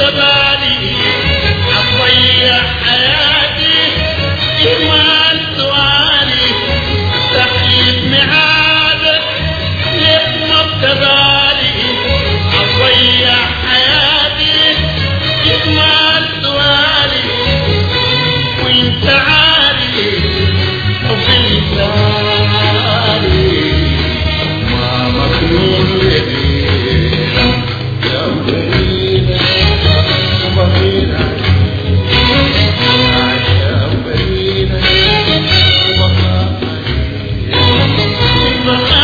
السماء never